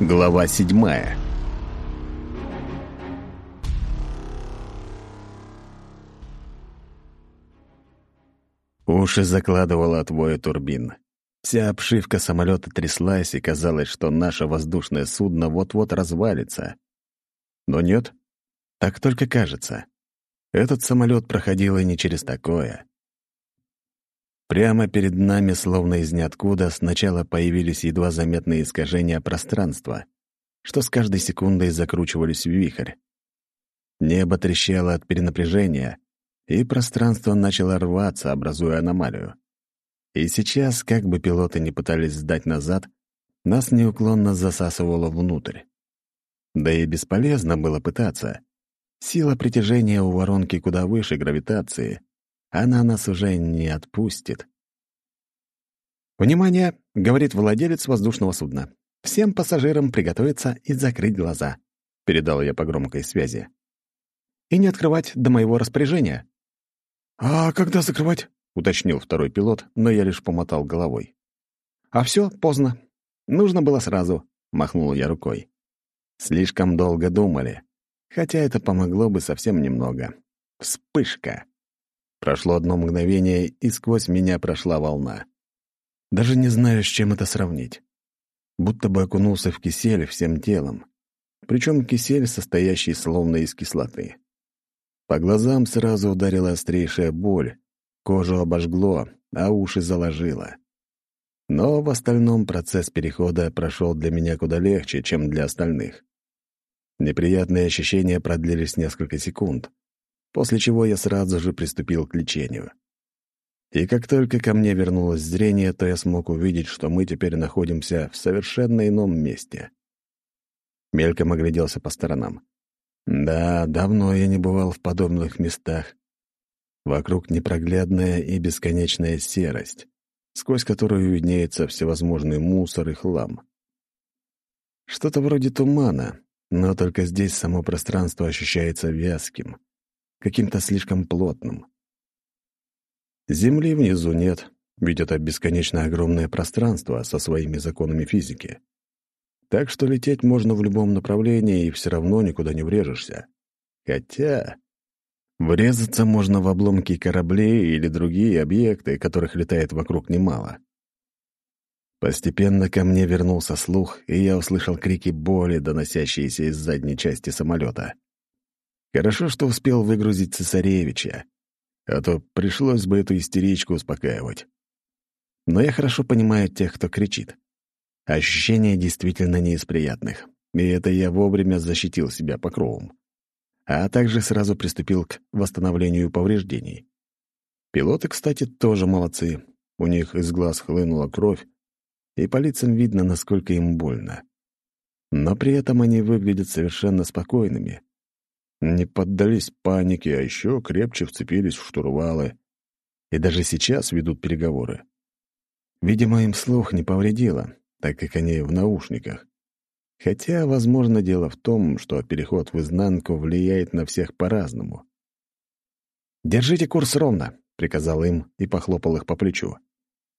Глава седьмая Уши закладывало от воя турбин. Вся обшивка самолета тряслась, и казалось, что наше воздушное судно вот-вот развалится. Но нет, так только кажется. Этот самолет проходил и не через такое. Прямо перед нами, словно из ниоткуда, сначала появились едва заметные искажения пространства, что с каждой секундой закручивались в вихрь. Небо трещало от перенапряжения, и пространство начало рваться, образуя аномалию. И сейчас, как бы пилоты не пытались сдать назад, нас неуклонно засасывало внутрь. Да и бесполезно было пытаться. Сила притяжения у воронки куда выше гравитации, она нас уже не отпустит. «Внимание!» — говорит владелец воздушного судна. «Всем пассажирам приготовиться и закрыть глаза», — передал я по громкой связи. «И не открывать до моего распоряжения». «А когда закрывать?» — уточнил второй пилот, но я лишь помотал головой. «А все поздно. Нужно было сразу», — махнул я рукой. Слишком долго думали, хотя это помогло бы совсем немного. Вспышка. Прошло одно мгновение, и сквозь меня прошла волна. Даже не знаю, с чем это сравнить. Будто бы окунулся в кисель всем телом. Причем кисель, состоящий словно из кислоты. По глазам сразу ударила острейшая боль, кожу обожгло, а уши заложило. Но в остальном процесс перехода прошел для меня куда легче, чем для остальных. Неприятные ощущения продлились несколько секунд после чего я сразу же приступил к лечению. И как только ко мне вернулось зрение, то я смог увидеть, что мы теперь находимся в совершенно ином месте. Мельком огляделся по сторонам. Да, давно я не бывал в подобных местах. Вокруг непроглядная и бесконечная серость, сквозь которую виднеется всевозможный мусор и хлам. Что-то вроде тумана, но только здесь само пространство ощущается вязким каким-то слишком плотным. Земли внизу нет, ведь это бесконечно огромное пространство со своими законами физики. Так что лететь можно в любом направлении, и все равно никуда не врежешься. Хотя... Врезаться можно в обломки кораблей или другие объекты, которых летает вокруг немало. Постепенно ко мне вернулся слух, и я услышал крики боли, доносящиеся из задней части самолета. Хорошо, что успел выгрузить цесаревича, а то пришлось бы эту истеричку успокаивать. Но я хорошо понимаю тех, кто кричит. Ощущения действительно не из приятных, и это я вовремя защитил себя покровом. А также сразу приступил к восстановлению повреждений. Пилоты, кстати, тоже молодцы. У них из глаз хлынула кровь, и по лицам видно, насколько им больно. Но при этом они выглядят совершенно спокойными, не поддались панике, а еще крепче вцепились в штурвалы. И даже сейчас ведут переговоры. Видимо, им слух не повредило, так как они в наушниках. Хотя, возможно, дело в том, что переход в изнанку влияет на всех по-разному. «Держите курс ровно», — приказал им и похлопал их по плечу.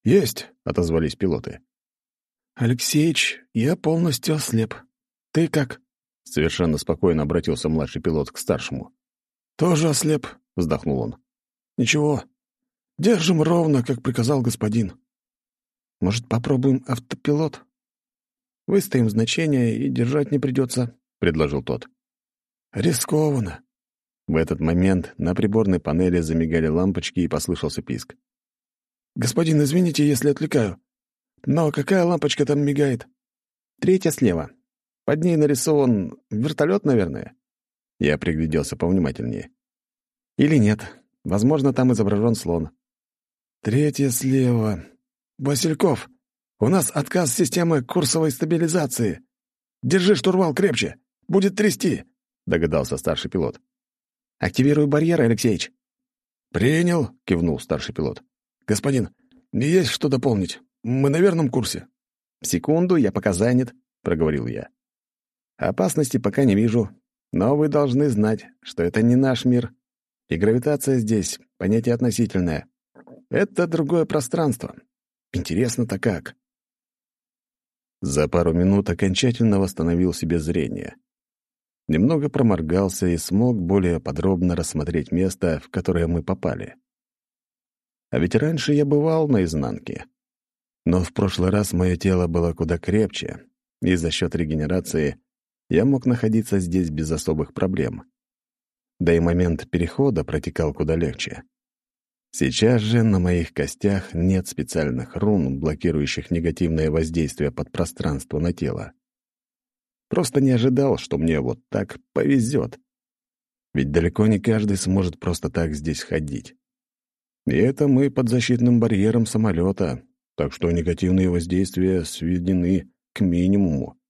«Есть», — отозвались пилоты. «Алексеич, я полностью ослеп. Ты как?» Совершенно спокойно обратился младший пилот к старшему. «Тоже ослеп», — вздохнул он. «Ничего. Держим ровно, как приказал господин». «Может, попробуем автопилот? Выставим значение, и держать не придется», — предложил тот. «Рискованно». В этот момент на приборной панели замигали лампочки и послышался писк. «Господин, извините, если отвлекаю. Но какая лампочка там мигает?» «Третья слева. Под ней нарисован вертолет, наверное. Я пригляделся повнимательнее. Или нет. Возможно, там изображен слон. Третья слева. Васильков, у нас отказ системы курсовой стабилизации. Держи штурвал крепче. Будет трясти, догадался старший пилот. Активирую барьер, Алексеевич. Принял, кивнул старший пилот. Господин, есть что дополнить? Мы на верном курсе. Секунду, я пока занят, проговорил я. Опасности пока не вижу, но вы должны знать, что это не наш мир, и гравитация здесь — понятие относительное. Это другое пространство. Интересно-то как. За пару минут окончательно восстановил себе зрение. Немного проморгался и смог более подробно рассмотреть место, в которое мы попали. А ведь раньше я бывал на изнанке. Но в прошлый раз мое тело было куда крепче, и за счет регенерации я мог находиться здесь без особых проблем. Да и момент перехода протекал куда легче. Сейчас же на моих костях нет специальных рун, блокирующих негативное воздействие под пространство на тело. Просто не ожидал, что мне вот так повезет. Ведь далеко не каждый сможет просто так здесь ходить. И это мы под защитным барьером самолета, так что негативные воздействия сведены к минимуму.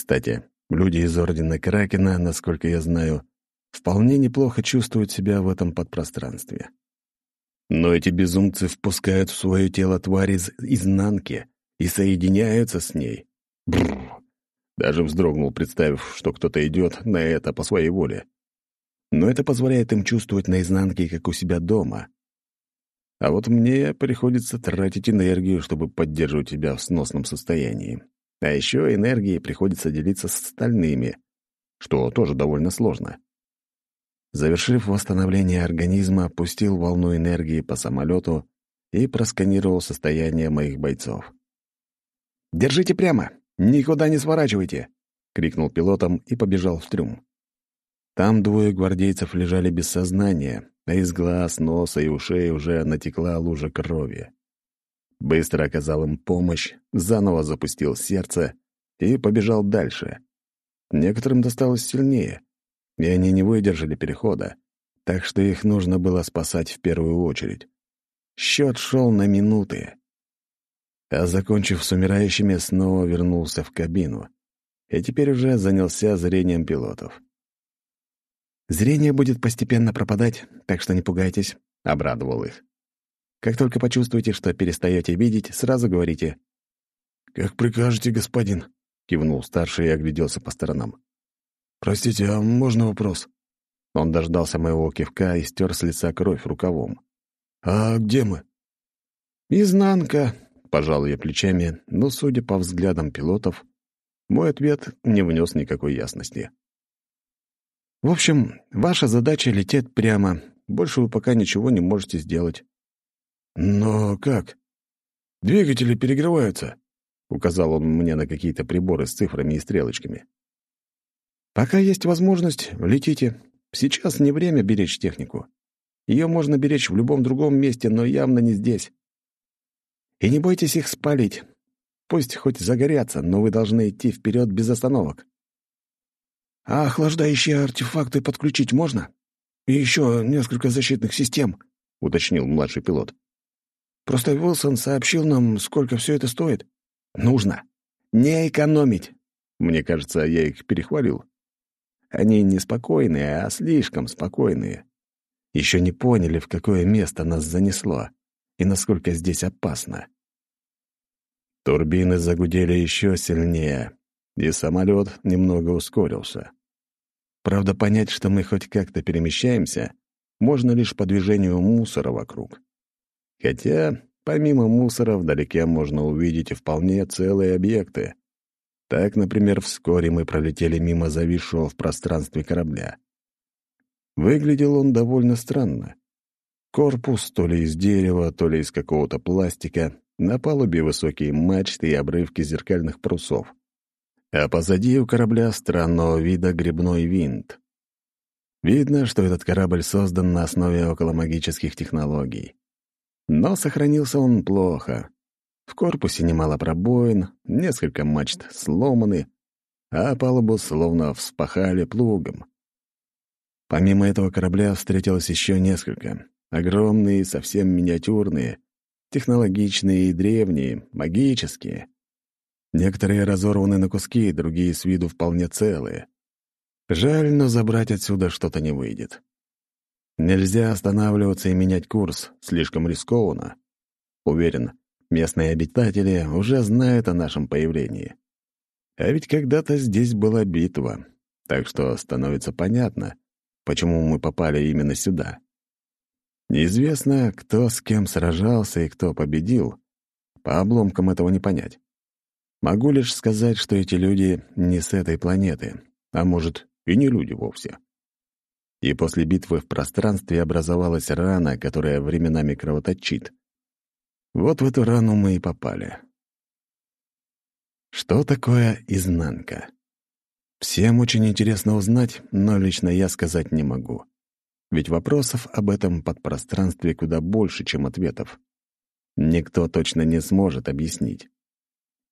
Кстати, люди из Ордена Кракена, насколько я знаю, вполне неплохо чувствуют себя в этом подпространстве. Но эти безумцы впускают в свое тело тварь из изнанки и соединяются с ней. Бррр. Даже вздрогнул, представив, что кто-то идет на это по своей воле. Но это позволяет им чувствовать наизнанке, как у себя дома. А вот мне приходится тратить энергию, чтобы поддерживать тебя в сносном состоянии. А еще энергией приходится делиться с остальными, что тоже довольно сложно. Завершив восстановление организма, пустил волну энергии по самолету и просканировал состояние моих бойцов. «Держите прямо! Никуда не сворачивайте!» — крикнул пилотом и побежал в трюм. Там двое гвардейцев лежали без сознания, а из глаз, носа и ушей уже натекла лужа крови. Быстро оказал им помощь, заново запустил сердце и побежал дальше. Некоторым досталось сильнее, и они не выдержали перехода, так что их нужно было спасать в первую очередь. Счет шел на минуты. А закончив с умирающими, снова вернулся в кабину. И теперь уже занялся зрением пилотов. «Зрение будет постепенно пропадать, так что не пугайтесь», — обрадовал их. «Как только почувствуете, что перестаете видеть, сразу говорите». «Как прикажете, господин», — кивнул старший и огляделся по сторонам. «Простите, а можно вопрос?» Он дождался моего кивка и стер с лица кровь рукавом. «А где мы?» «Изнанка», — пожал я плечами, но, судя по взглядам пилотов, мой ответ не внес никакой ясности. В общем, ваша задача — лететь прямо. Больше вы пока ничего не можете сделать. «Но как? Двигатели перегреваются», — указал он мне на какие-то приборы с цифрами и стрелочками. «Пока есть возможность, летите. Сейчас не время беречь технику. Ее можно беречь в любом другом месте, но явно не здесь. И не бойтесь их спалить. Пусть хоть загорятся, но вы должны идти вперед без остановок. А охлаждающие артефакты подключить можно? И еще несколько защитных систем, — уточнил младший пилот. Просто Уилсон сообщил нам, сколько все это стоит. Нужно. Не экономить. Мне кажется, я их перехвалил. Они не спокойные, а слишком спокойные. Еще не поняли, в какое место нас занесло и насколько здесь опасно. Турбины загудели еще сильнее, и самолет немного ускорился. Правда, понять, что мы хоть как-то перемещаемся, можно лишь по движению мусора вокруг. Хотя, помимо мусора, вдалеке можно увидеть вполне целые объекты. Так, например, вскоре мы пролетели мимо зависшего в пространстве корабля. Выглядел он довольно странно. Корпус то ли из дерева, то ли из какого-то пластика, на палубе высокие мачты и обрывки зеркальных парусов а позади у корабля странного вида грибной винт. Видно, что этот корабль создан на основе околомагических технологий. Но сохранился он плохо. В корпусе немало пробоин, несколько мачт сломаны, а палубу словно вспахали плугом. Помимо этого корабля встретилось еще несколько. Огромные, совсем миниатюрные, технологичные и древние, магические — Некоторые разорваны на куски, другие с виду вполне целые. Жаль, но забрать отсюда что-то не выйдет. Нельзя останавливаться и менять курс, слишком рискованно. Уверен, местные обитатели уже знают о нашем появлении. А ведь когда-то здесь была битва, так что становится понятно, почему мы попали именно сюда. Неизвестно, кто с кем сражался и кто победил. По обломкам этого не понять. Могу лишь сказать, что эти люди не с этой планеты, а может, и не люди вовсе. И после битвы в пространстве образовалась рана, которая временами кровоточит. Вот в эту рану мы и попали. Что такое изнанка? Всем очень интересно узнать, но лично я сказать не могу. Ведь вопросов об этом подпространстве куда больше, чем ответов. Никто точно не сможет объяснить.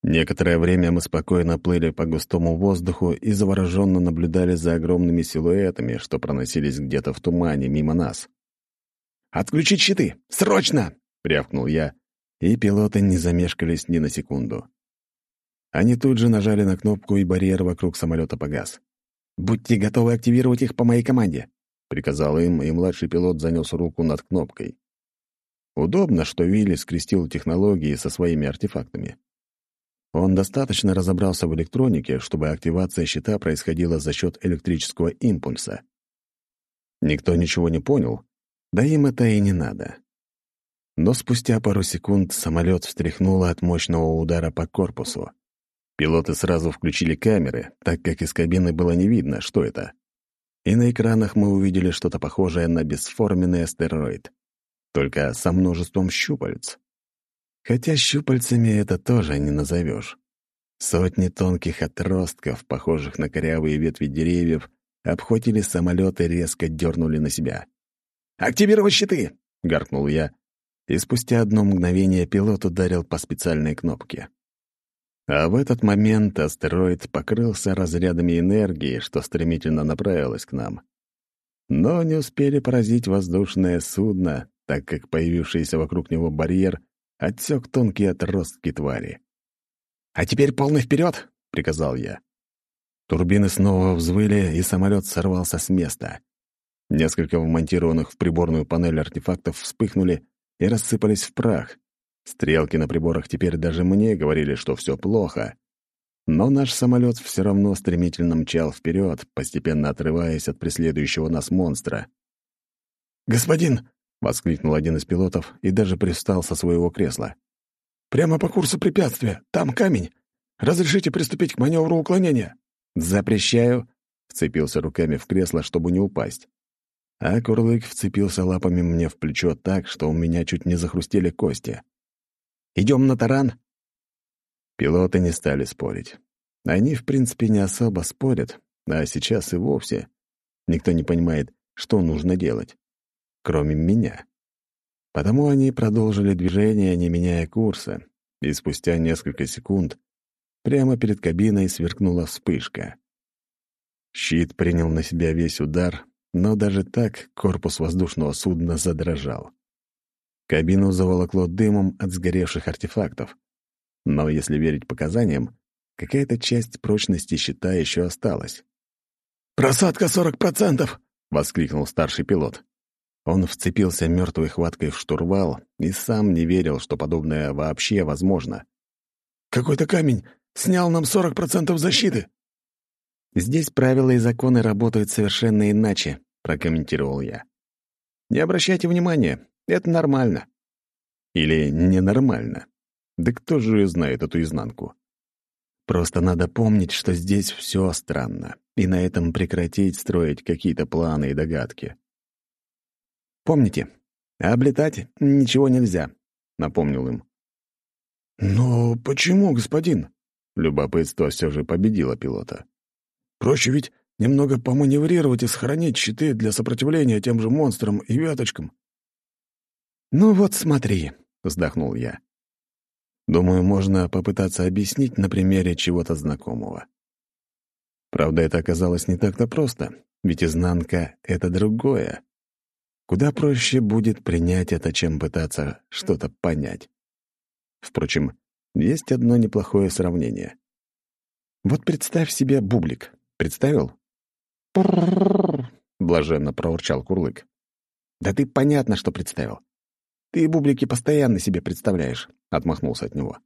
Некоторое время мы спокойно плыли по густому воздуху и завороженно наблюдали за огромными силуэтами, что проносились где-то в тумане мимо нас. «Отключить щиты! Срочно!» — рявкнул я, и пилоты не замешкались ни на секунду. Они тут же нажали на кнопку, и барьер вокруг самолета погас. «Будьте готовы активировать их по моей команде», — приказал им, и младший пилот занес руку над кнопкой. Удобно, что Вилли скрестил технологии со своими артефактами. Он достаточно разобрался в электронике, чтобы активация щита происходила за счет электрического импульса. Никто ничего не понял, да им это и не надо. Но спустя пару секунд самолет встряхнуло от мощного удара по корпусу. Пилоты сразу включили камеры, так как из кабины было не видно, что это. И на экранах мы увидели что-то похожее на бесформенный астероид, только со множеством щупалец. Хотя щупальцами это тоже не назовешь. Сотни тонких отростков, похожих на корявые ветви деревьев, обхватили самолет и резко дернули на себя. «Активировать щиты!» — гаркнул я, и спустя одно мгновение пилот ударил по специальной кнопке. А в этот момент астероид покрылся разрядами энергии, что стремительно направилось к нам. Но не успели поразить воздушное судно, так как появившийся вокруг него барьер отсек тонкие отростки твари. «А теперь полный вперед!» — приказал я. Турбины снова взвыли, и самолет сорвался с места. Несколько вмонтированных в приборную панель артефактов вспыхнули, и рассыпались в прах. Стрелки на приборах теперь даже мне говорили, что все плохо. Но наш самолет все равно стремительно мчал вперед, постепенно отрываясь от преследующего нас монстра. «Господин!» — воскликнул один из пилотов и даже пристал со своего кресла. «Прямо по курсу препятствия. Там камень. Разрешите приступить к маневру уклонения?» «Запрещаю», — вцепился руками в кресло, чтобы не упасть а Курлык вцепился лапами мне в плечо так, что у меня чуть не захрустели кости. «Идем на таран?» Пилоты не стали спорить. Они, в принципе, не особо спорят, а сейчас и вовсе. Никто не понимает, что нужно делать, кроме меня. Потому они продолжили движение, не меняя курса, и спустя несколько секунд прямо перед кабиной сверкнула вспышка. Щит принял на себя весь удар, но даже так корпус воздушного судна задрожал. Кабину заволокло дымом от сгоревших артефактов. Но если верить показаниям, какая-то часть прочности щита еще осталась. «Просадка сорок процентов!» — воскликнул старший пилот. Он вцепился мертвой хваткой в штурвал и сам не верил, что подобное вообще возможно. «Какой-то камень снял нам сорок процентов защиты!» «Здесь правила и законы работают совершенно иначе», — прокомментировал я. «Не обращайте внимания, это нормально». Или ненормально. Да кто же знает эту изнанку? Просто надо помнить, что здесь все странно, и на этом прекратить строить какие-то планы и догадки. «Помните, облетать ничего нельзя», — напомнил им. «Но почему, господин?» Любопытство все же победило пилота. Проще ведь немного поманеврировать и сохранить щиты для сопротивления тем же монстрам и веточкам. «Ну вот смотри», — вздохнул я. Думаю, можно попытаться объяснить на примере чего-то знакомого. Правда, это оказалось не так-то просто, ведь изнанка — это другое. Куда проще будет принять это, чем пытаться что-то понять. Впрочем, есть одно неплохое сравнение. Вот представь себе бублик. Представил?» блаженно проурчал Курлык. «Да ты понятно, что представил. Ты бублики постоянно себе представляешь», — отмахнулся от него.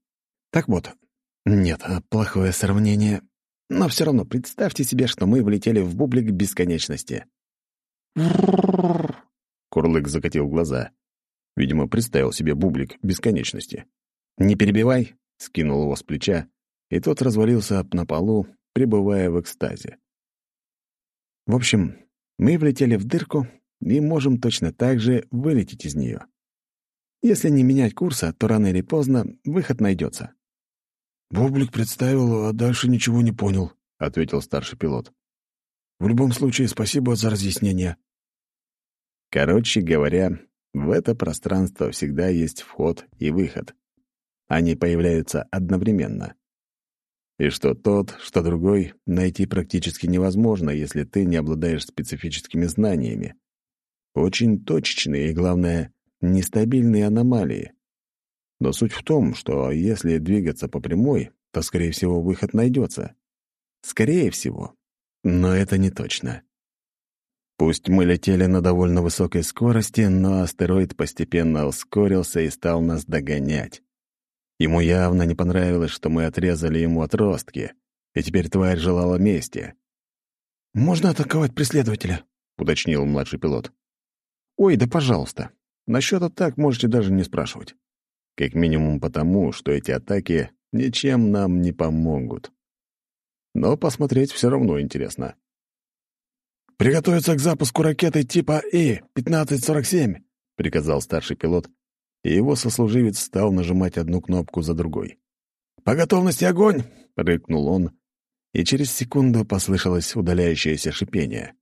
«Так вот, нет, плохое сравнение. Но все равно представьте себе, что мы влетели в бублик бесконечности». Курлык закатил глаза. Видимо, представил себе бублик бесконечности. «Не перебивай», — скинул его с плеча и тот развалился на полу, пребывая в экстазе. В общем, мы влетели в дырку и можем точно так же вылететь из нее. Если не менять курса, то рано или поздно выход найдется. «Бублик представил, а дальше ничего не понял», — ответил старший пилот. «В любом случае, спасибо за разъяснение». Короче говоря, в это пространство всегда есть вход и выход. Они появляются одновременно. И что тот, что другой найти практически невозможно, если ты не обладаешь специфическими знаниями. Очень точечные и, главное, нестабильные аномалии. Но суть в том, что если двигаться по прямой, то, скорее всего, выход найдется. Скорее всего. Но это не точно. Пусть мы летели на довольно высокой скорости, но астероид постепенно ускорился и стал нас догонять. Ему явно не понравилось, что мы отрезали ему отростки, и теперь тварь желала мести. «Можно атаковать преследователя?» — уточнил младший пилот. «Ой, да пожалуйста. Насчет атак можете даже не спрашивать. Как минимум потому, что эти атаки ничем нам не помогут. Но посмотреть все равно интересно». «Приготовиться к запуску ракеты типа И-1547», — приказал старший пилот, и его сослуживец стал нажимать одну кнопку за другой. «По готовности огонь!» — рыкнул он, и через секунду послышалось удаляющееся шипение.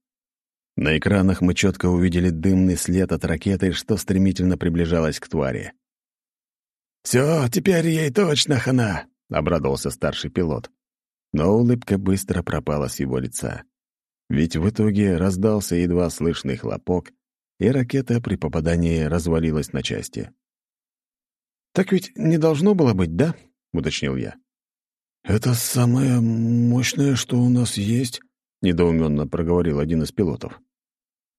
На экранах мы четко увидели дымный след от ракеты, что стремительно приближалась к твари. «Все, теперь ей точно хана!» — обрадовался старший пилот. Но улыбка быстро пропала с его лица. Ведь в итоге раздался едва слышный хлопок, и ракета при попадании развалилась на части. «Так ведь не должно было быть, да?» — уточнил я. «Это самое мощное, что у нас есть», — недоуменно проговорил один из пилотов.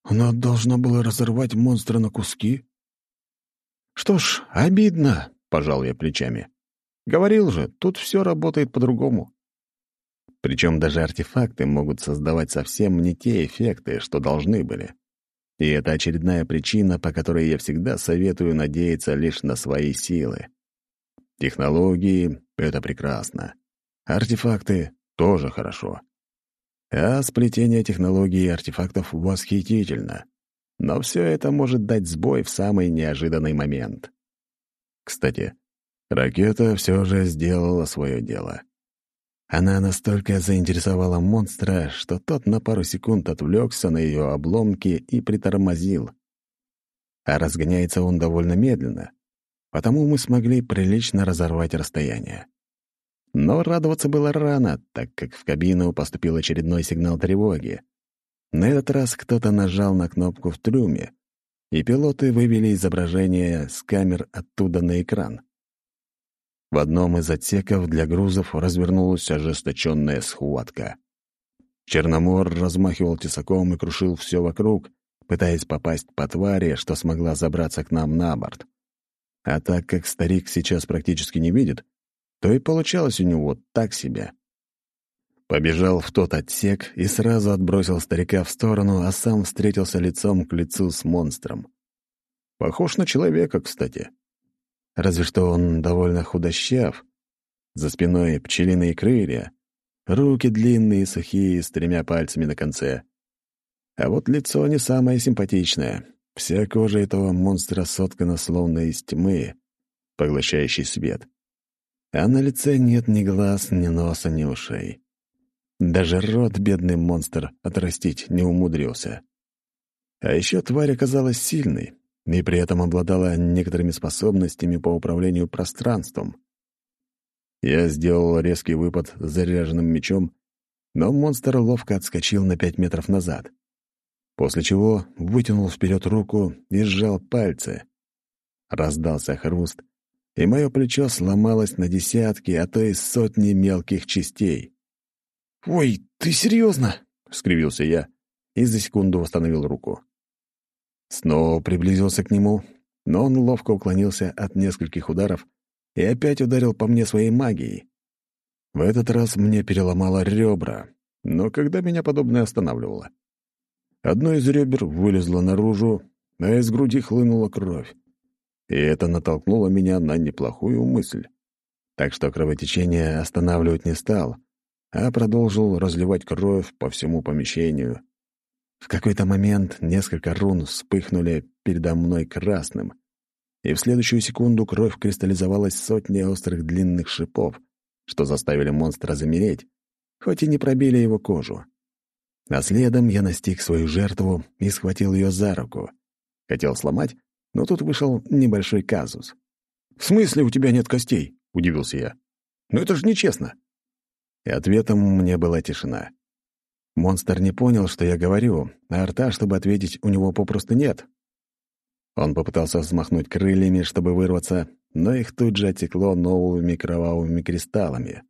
«Она должна была разорвать монстра на куски». «Что ж, обидно», — пожал я плечами. «Говорил же, тут все работает по-другому». Причем даже артефакты могут создавать совсем не те эффекты, что должны были. И это очередная причина, по которой я всегда советую надеяться лишь на свои силы. Технологии — это прекрасно. Артефакты — тоже хорошо. А сплетение технологий и артефактов восхитительно. Но все это может дать сбой в самый неожиданный момент. Кстати, ракета все же сделала свое дело. Она настолько заинтересовала монстра, что тот на пару секунд отвлекся на ее обломки и притормозил. А разгоняется он довольно медленно, потому мы смогли прилично разорвать расстояние. Но радоваться было рано, так как в кабину поступил очередной сигнал тревоги. На этот раз кто-то нажал на кнопку в трюме, и пилоты вывели изображение с камер оттуда на экран. В одном из отсеков для грузов развернулась ожесточенная схватка. Черномор размахивал тесаком и крушил все вокруг, пытаясь попасть по твари, что смогла забраться к нам на борт. А так как старик сейчас практически не видит, то и получалось у него так себе. Побежал в тот отсек и сразу отбросил старика в сторону, а сам встретился лицом к лицу с монстром. Похож на человека, кстати. Разве что он довольно худощав. За спиной пчелиные крылья, руки длинные, сухие, с тремя пальцами на конце. А вот лицо не самое симпатичное. Вся кожа этого монстра соткана словно из тьмы, поглощающей свет. А на лице нет ни глаз, ни носа, ни ушей. Даже рот бедный монстр отрастить не умудрился. А еще тварь оказалась сильной, и при этом обладала некоторыми способностями по управлению пространством. Я сделал резкий выпад с заряженным мечом, но монстр ловко отскочил на пять метров назад, после чего вытянул вперед руку и сжал пальцы. Раздался хруст, и мое плечо сломалось на десятки, а то и сотни мелких частей. «Ой, ты серьезно? скривился я и за секунду восстановил руку. Снова приблизился к нему, но он ловко уклонился от нескольких ударов и опять ударил по мне своей магией. В этот раз мне переломало ребра, но когда меня подобное останавливало? Одно из ребер вылезло наружу, а из груди хлынула кровь. И это натолкнуло меня на неплохую мысль. так что кровотечение останавливать не стал, а продолжил разливать кровь по всему помещению. В какой-то момент несколько рун вспыхнули передо мной красным, и в следующую секунду кровь кристаллизовалась сотни острых длинных шипов, что заставили монстра замереть, хоть и не пробили его кожу. А следом я настиг свою жертву и схватил ее за руку. Хотел сломать, но тут вышел небольшой казус. «В смысле у тебя нет костей?» — удивился я. «Ну это же нечестно!» И ответом мне была тишина. Монстр не понял, что я говорю, а рта, чтобы ответить, у него попросту нет. Он попытался взмахнуть крыльями, чтобы вырваться, но их тут же отекло новыми кровавыми кристаллами,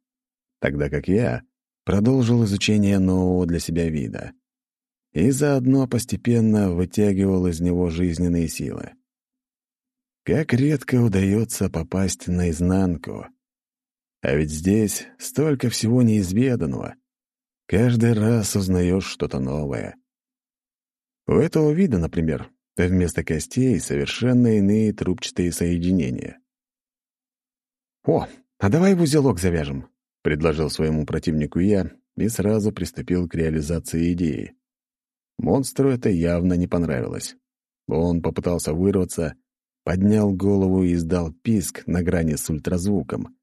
тогда как я продолжил изучение нового для себя вида и заодно постепенно вытягивал из него жизненные силы. Как редко удается попасть наизнанку. А ведь здесь столько всего неизведанного. Каждый раз узнаешь что-то новое. У этого вида, например, вместо костей совершенно иные трубчатые соединения. «О, а давай в узелок завяжем», — предложил своему противнику я и сразу приступил к реализации идеи. Монстру это явно не понравилось. Он попытался вырваться, поднял голову и издал писк на грани с ультразвуком.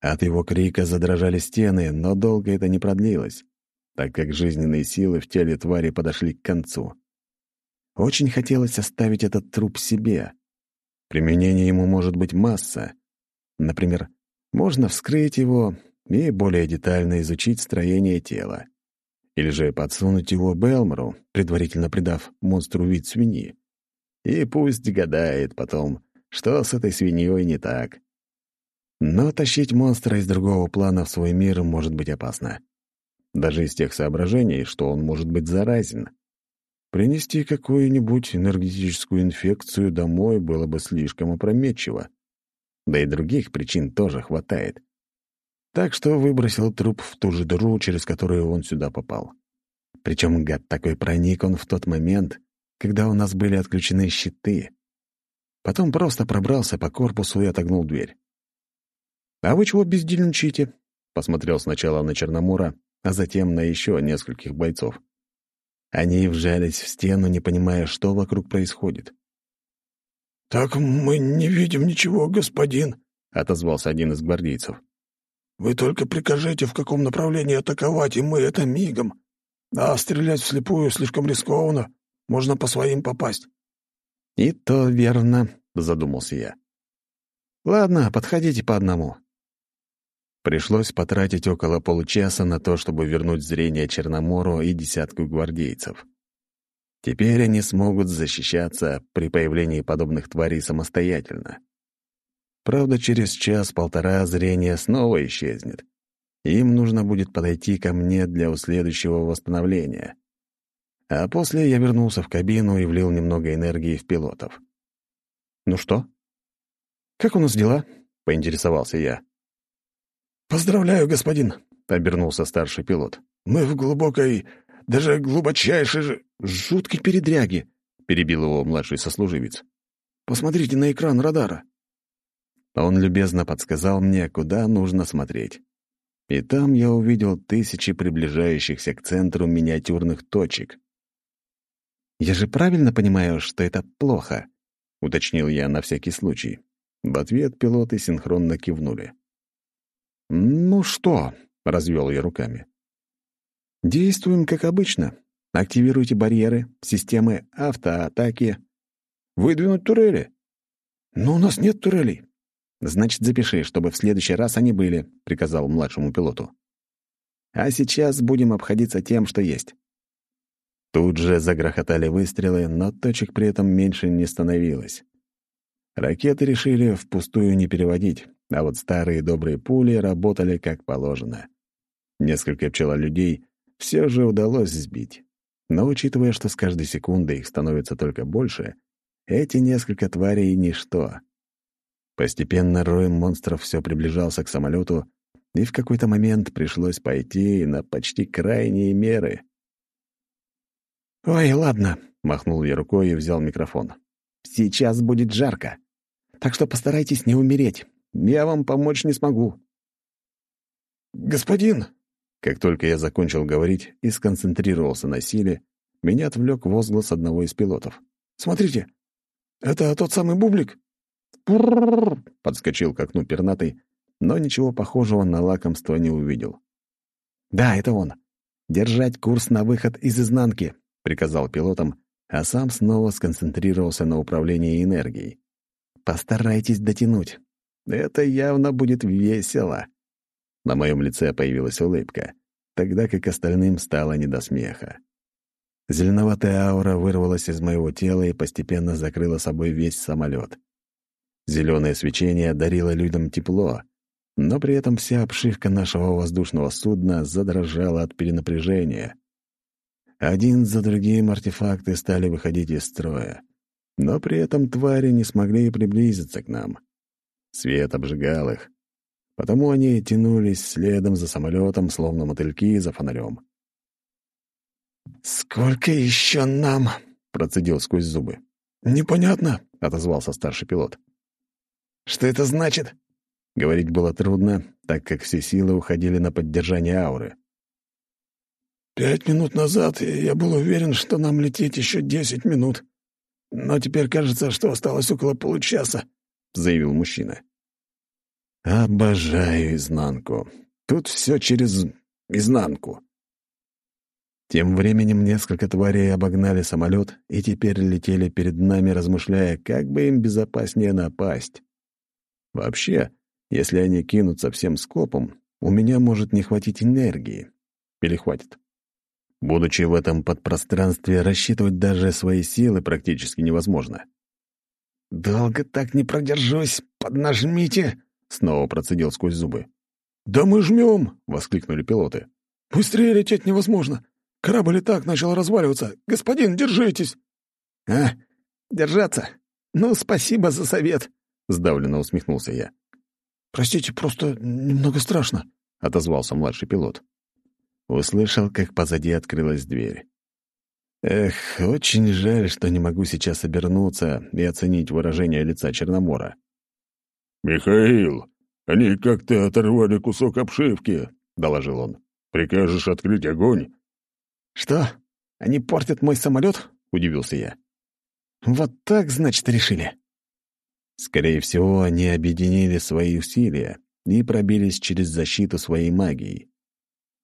От его крика задрожали стены, но долго это не продлилось, так как жизненные силы в теле твари подошли к концу. Очень хотелось оставить этот труп себе. Применение ему может быть масса. Например, можно вскрыть его и более детально изучить строение тела. Или же подсунуть его Белмору, предварительно придав монстру вид свиньи. И пусть гадает потом, что с этой свиньей не так. Но тащить монстра из другого плана в свой мир может быть опасно. Даже из тех соображений, что он может быть заразен. Принести какую-нибудь энергетическую инфекцию домой было бы слишком опрометчиво. Да и других причин тоже хватает. Так что выбросил труп в ту же дыру, через которую он сюда попал. Причем гад такой проник он в тот момент, когда у нас были отключены щиты. Потом просто пробрался по корпусу и отогнул дверь. «А вы чего бездельничаете?» Посмотрел сначала на Черномора, а затем на еще нескольких бойцов. Они вжались в стену, не понимая, что вокруг происходит. «Так мы не видим ничего, господин», — отозвался один из гвардейцев. «Вы только прикажите, в каком направлении атаковать, и мы это мигом. А стрелять вслепую слишком рискованно. Можно по своим попасть». «И то верно», — задумался я. «Ладно, подходите по одному». Пришлось потратить около получаса на то, чтобы вернуть зрение Черномору и десятку гвардейцев. Теперь они смогут защищаться при появлении подобных тварей самостоятельно. Правда, через час-полтора зрение снова исчезнет. Им нужно будет подойти ко мне для следующего восстановления. А после я вернулся в кабину и влил немного энергии в пилотов. «Ну что? Как у нас дела?» — поинтересовался я. «Поздравляю, господин», — обернулся старший пилот. «Мы в глубокой, даже глубочайшей жуткой передряге», — перебил его младший сослуживец. «Посмотрите на экран радара». Он любезно подсказал мне, куда нужно смотреть. И там я увидел тысячи приближающихся к центру миниатюрных точек. «Я же правильно понимаю, что это плохо?» — уточнил я на всякий случай. В ответ пилоты синхронно кивнули. «Ну что?» — развел я руками. «Действуем как обычно. Активируйте барьеры, системы автоатаки. Выдвинуть турели». «Но у нас нет турелей». «Значит, запиши, чтобы в следующий раз они были», — приказал младшему пилоту. «А сейчас будем обходиться тем, что есть». Тут же загрохотали выстрелы, но точек при этом меньше не становилось. Ракеты решили впустую не переводить, а вот старые добрые пули работали как положено. Несколько пчелолюдей все же удалось сбить. Но учитывая, что с каждой секундой их становится только больше, эти несколько тварей — ничто. Постепенно рой монстров все приближался к самолету, и в какой-то момент пришлось пойти на почти крайние меры — «Ой, ладно», — махнул я рукой и взял микрофон. «Сейчас будет жарко. Так что постарайтесь не умереть. Я вам помочь не смогу». «Господин!» Как только я закончил говорить и сконцентрировался на силе, меня отвлек возглас одного из пилотов. «Смотрите, это тот самый бублик?» подскочил к окну пернатый, но ничего похожего на лакомство не увидел. «Да, это он. Держать курс на выход из изнанки», — приказал пилотам, а сам снова сконцентрировался на управлении энергией. «Постарайтесь дотянуть. Это явно будет весело». На моем лице появилась улыбка, тогда как остальным стало не до смеха. Зеленоватая аура вырвалась из моего тела и постепенно закрыла собой весь самолет. Зеленое свечение дарило людям тепло, но при этом вся обшивка нашего воздушного судна задрожала от перенапряжения. Один за другим артефакты стали выходить из строя, но при этом твари не смогли приблизиться к нам. Свет обжигал их, потому они тянулись следом за самолетом, словно мотыльки за фонарем. «Сколько еще нам?» — процедил сквозь зубы. «Непонятно», — отозвался старший пилот. «Что это значит?» Говорить было трудно, так как все силы уходили на поддержание ауры. «Пять минут назад я был уверен, что нам лететь еще десять минут. Но теперь кажется, что осталось около получаса», — заявил мужчина. «Обожаю изнанку. Тут все через изнанку». Тем временем несколько тварей обогнали самолет и теперь летели перед нами, размышляя, как бы им безопаснее напасть. Вообще, если они кинутся всем скопом, у меня может не хватить энергии. Или хватит. Будучи в этом подпространстве, рассчитывать даже свои силы практически невозможно. «Долго так не продержусь, поднажмите!» — снова процедил сквозь зубы. «Да мы жмем!» — воскликнули пилоты. «Быстрее лететь невозможно! Корабль и так начал разваливаться! Господин, держитесь!» «А, держаться? Ну, спасибо за совет!» — сдавленно усмехнулся я. «Простите, просто немного страшно», — отозвался младший пилот. Услышал, как позади открылась дверь. Эх, очень жаль, что не могу сейчас обернуться и оценить выражение лица Черномора. «Михаил, они как-то оторвали кусок обшивки», — доложил он. «Прикажешь открыть огонь?» «Что? Они портят мой самолет?» — удивился я. «Вот так, значит, решили?» Скорее всего, они объединили свои усилия и пробились через защиту своей магии.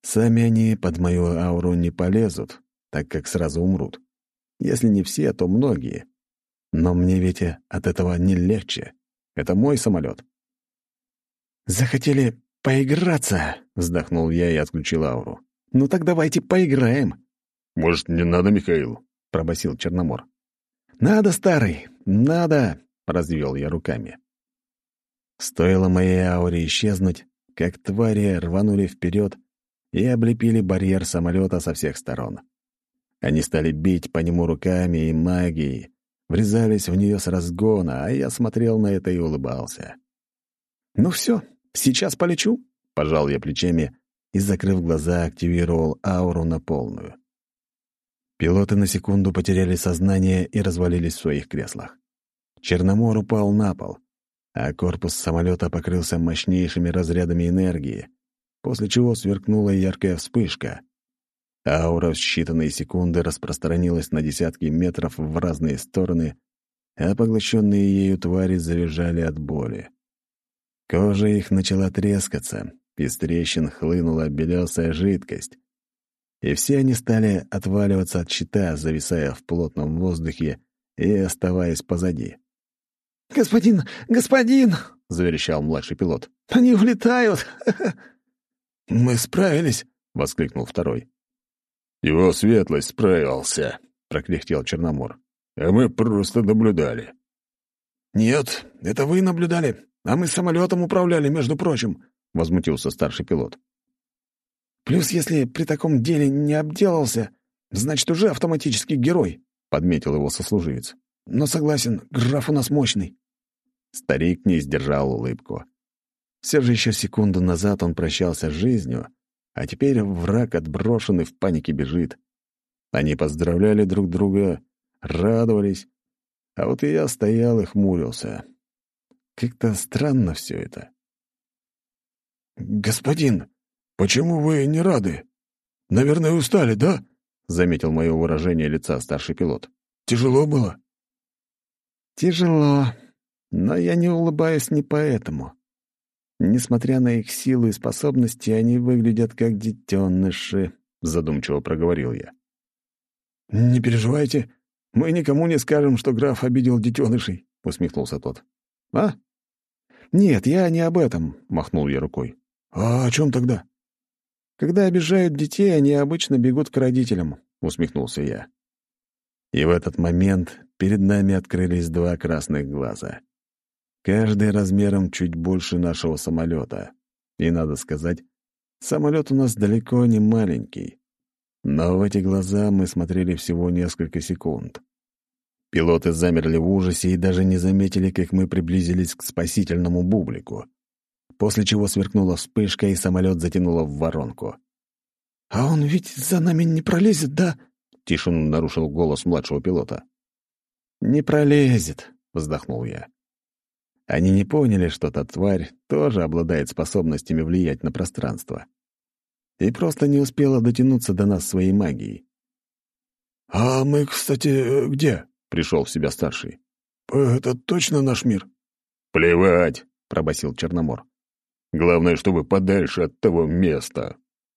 Сами они под мою ауру не полезут, так как сразу умрут. Если не все, то многие. Но мне ведь от этого не легче. Это мой самолет. «Захотели поиграться?» — вздохнул я и отключил ауру. «Ну так давайте поиграем». «Может, не надо, Михаил?» — пробасил Черномор. «Надо, старый, надо!» — развел я руками. Стоило моей ауре исчезнуть, как твари рванули вперед и облепили барьер самолета со всех сторон. Они стали бить по нему руками и магией, врезались в нее с разгона, а я смотрел на это и улыбался. «Ну все, сейчас полечу», — пожал я плечами и, закрыв глаза, активировал ауру на полную. Пилоты на секунду потеряли сознание и развалились в своих креслах. Черномор упал на пол, а корпус самолета покрылся мощнейшими разрядами энергии, после чего сверкнула яркая вспышка. Аура в считанные секунды распространилась на десятки метров в разные стороны, а поглощенные ею твари завизжали от боли. Кожа их начала трескаться, из трещин хлынула белесая жидкость, и все они стали отваливаться от щита, зависая в плотном воздухе и оставаясь позади. «Господин, господин!» — заверещал младший пилот. «Они улетают!» «Мы справились!» — воскликнул второй. «Его светлость справился!» — прокряхтел Черномор. «А мы просто наблюдали». «Нет, это вы наблюдали, а мы самолетом управляли, между прочим», — возмутился старший пилот. «Плюс, если при таком деле не обделался, значит, уже автоматически герой», — подметил его сослуживец. «Но согласен, граф у нас мощный». Старик не сдержал улыбку. Все же еще секунду назад он прощался с жизнью, а теперь враг отброшен и в панике бежит. Они поздравляли друг друга, радовались, а вот и я стоял и хмурился. Как-то странно все это. «Господин, почему вы не рады? Наверное, устали, да?» — заметил мое выражение лица старший пилот. «Тяжело было?» «Тяжело, но я не улыбаюсь не поэтому. Несмотря на их силу и способности, они выглядят как детеныши», — задумчиво проговорил я. «Не переживайте, мы никому не скажем, что граф обидел детенышей», — усмехнулся тот. «А? Нет, я не об этом», — махнул я рукой. «А о чем тогда?» «Когда обижают детей, они обычно бегут к родителям», — усмехнулся я. И в этот момент перед нами открылись два красных глаза. Каждый размером чуть больше нашего самолета. И, надо сказать, самолет у нас далеко не маленький. Но в эти глаза мы смотрели всего несколько секунд. Пилоты замерли в ужасе и даже не заметили, как мы приблизились к спасительному бублику. После чего сверкнула вспышка, и самолет затянуло в воронку. «А он ведь за нами не пролезет, да?» — тишину нарушил голос младшего пилота. «Не пролезет», — вздохнул я. Они не поняли, что эта тварь тоже обладает способностями влиять на пространство. И просто не успела дотянуться до нас своей магией. «А мы, кстати, где?» — пришел в себя старший. «Это точно наш мир?» «Плевать!» — пробасил Черномор. «Главное, чтобы подальше от того места».